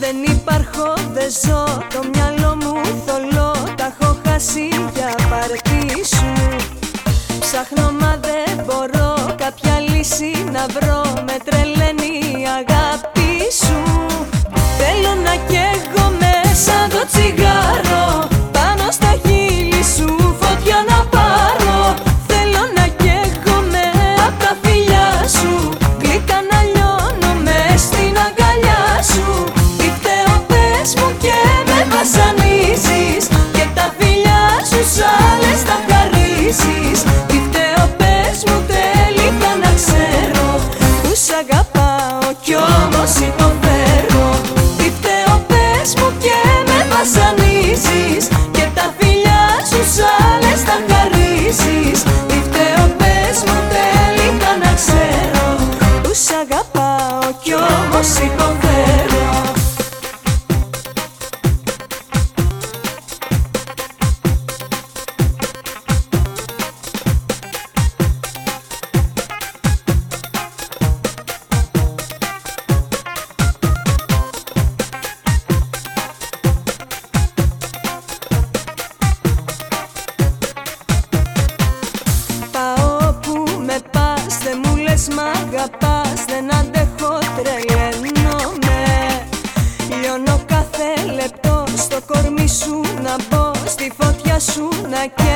Δεν υπάρχω, δεν ζω, το μυαλό μου θολό, τα έχω χάσει. να βρω. αγαπάω κι όμως υποφέρω Τι φταίω μου και με βασανίζεις Και τα φιλιά σου σ' άλλες τα χαρίζεις Τι φταίω πες μου τελικά να ξέρω. Τους αγαπάω κι όμως υποφέρω λες μ' αγαπάς δεν αντέχω τρελαίνομαι. Λιώνω κάθε λεπτό στο κορμί σου να μπω στη φωτιά σου να καίω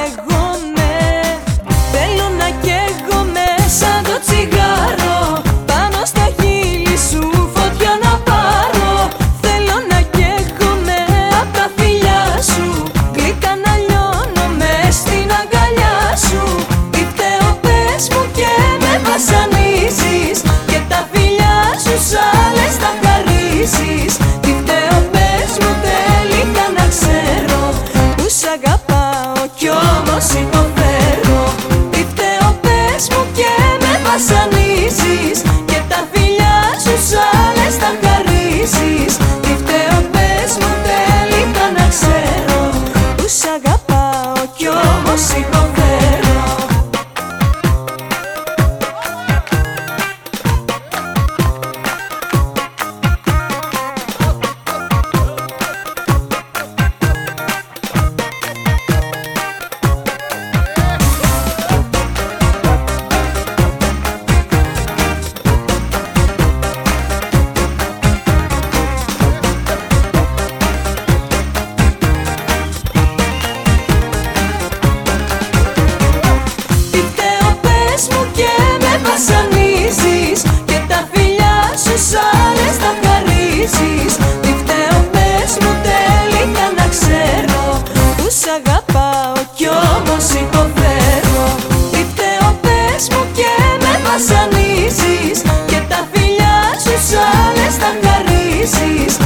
θες να χαρίσεις.